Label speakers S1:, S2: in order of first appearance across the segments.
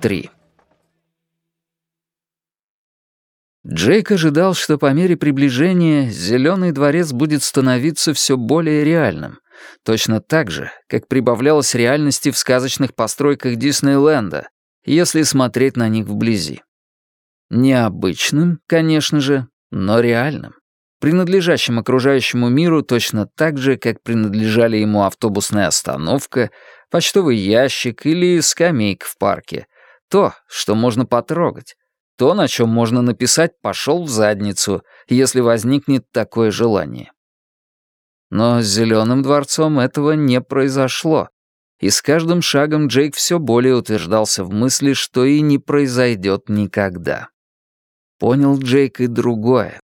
S1: 3. Джейк ожидал, что по мере приближения Зеленый дворец будет становиться все более реальным, точно так же, как прибавлялось реальности в сказочных постройках Диснейленда, если смотреть на них вблизи. Необычным, конечно же, но реальным, принадлежащим окружающему миру точно так же, как принадлежали ему автобусная остановка, почтовый ящик или скамейка в парке. То, что можно потрогать. То, на чем можно написать «пошел в задницу», если возникнет такое желание. Но с Зеленым дворцом этого не произошло. И с каждым шагом Джейк все более утверждался в мысли, что и не произойдет никогда. Понял Джейк и другое.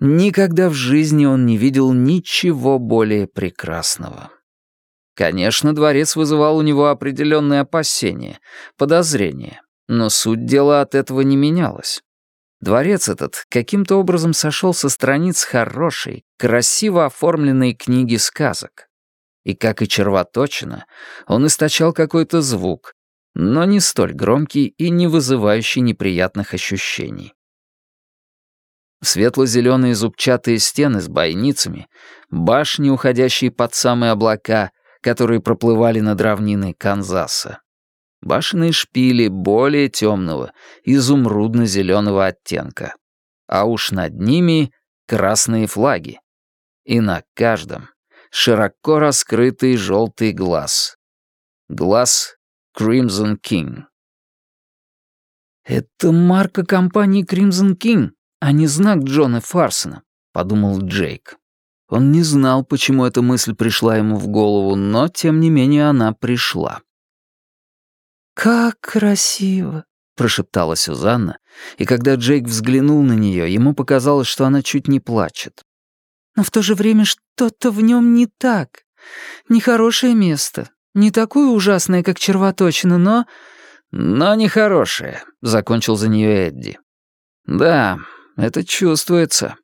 S1: Никогда в жизни он не видел ничего более прекрасного. Конечно, дворец вызывал у него определенные опасения, подозрения, но суть дела от этого не менялась. Дворец этот каким-то образом сошел со страниц хорошей, красиво оформленной книги сказок. И, как и червоточина, он источал какой-то звук, но не столь громкий и не вызывающий неприятных ощущений. Светло-зеленые зубчатые стены с бойницами, башни, уходящие под самые облака, которые проплывали над равниной Канзаса. Башенные шпили более темного, изумрудно-зеленого оттенка. А уж над ними красные флаги. И на каждом широко раскрытый желтый глаз. Глаз Crimson King. «Это марка компании Crimson King, а не знак Джона Фарсона», — подумал Джейк. Он не знал, почему эта мысль пришла ему в голову, но, тем не менее, она пришла. «Как красиво!» — прошептала Сюзанна, и когда Джейк взглянул на нее, ему показалось, что она чуть не плачет. «Но в то же время что-то в нем не так. Нехорошее место. Не такое ужасное, как червоточина, но...» «Но нехорошее», — закончил за нее Эдди. «Да, это чувствуется.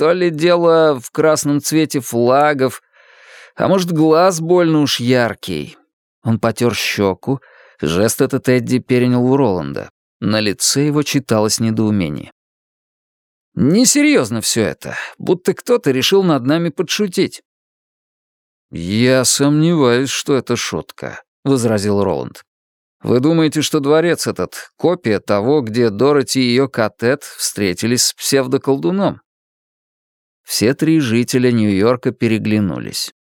S1: То ли дело в красном цвете флагов, а может, глаз больно уж яркий. Он потер щеку, жест этот Эдди перенял у Роланда. На лице его читалось недоумение. «Несерьезно все это, будто кто-то решил над нами подшутить». «Я сомневаюсь, что это шутка», — возразил Роланд. «Вы думаете, что дворец этот — копия того, где Дороти и ее Катет встретились с псевдоколдуном? Все три жителя Нью-Йорка переглянулись.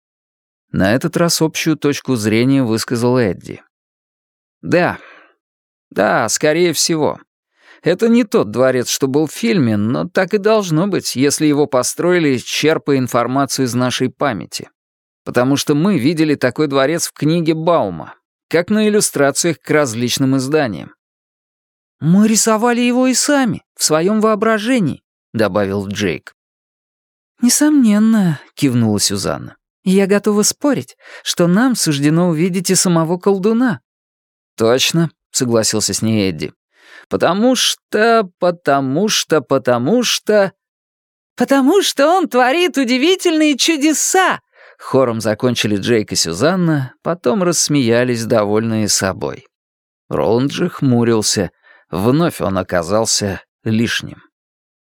S1: На этот раз общую точку зрения высказал Эдди. «Да, да, скорее всего. Это не тот дворец, что был в фильме, но так и должно быть, если его построили, черпая информацию из нашей памяти. Потому что мы видели такой дворец в книге Баума, как на иллюстрациях к различным изданиям. «Мы рисовали его и сами, в своем воображении», — добавил Джейк. «Несомненно», — кивнула Сюзанна. «Я готова спорить, что нам суждено увидеть и самого колдуна». «Точно», — согласился с ней Эдди. «Потому что, потому что, потому что...» «Потому что он творит удивительные чудеса!» Хором закончили Джейк и Сюзанна, потом рассмеялись, довольные собой. Роланд же хмурился. Вновь он оказался лишним.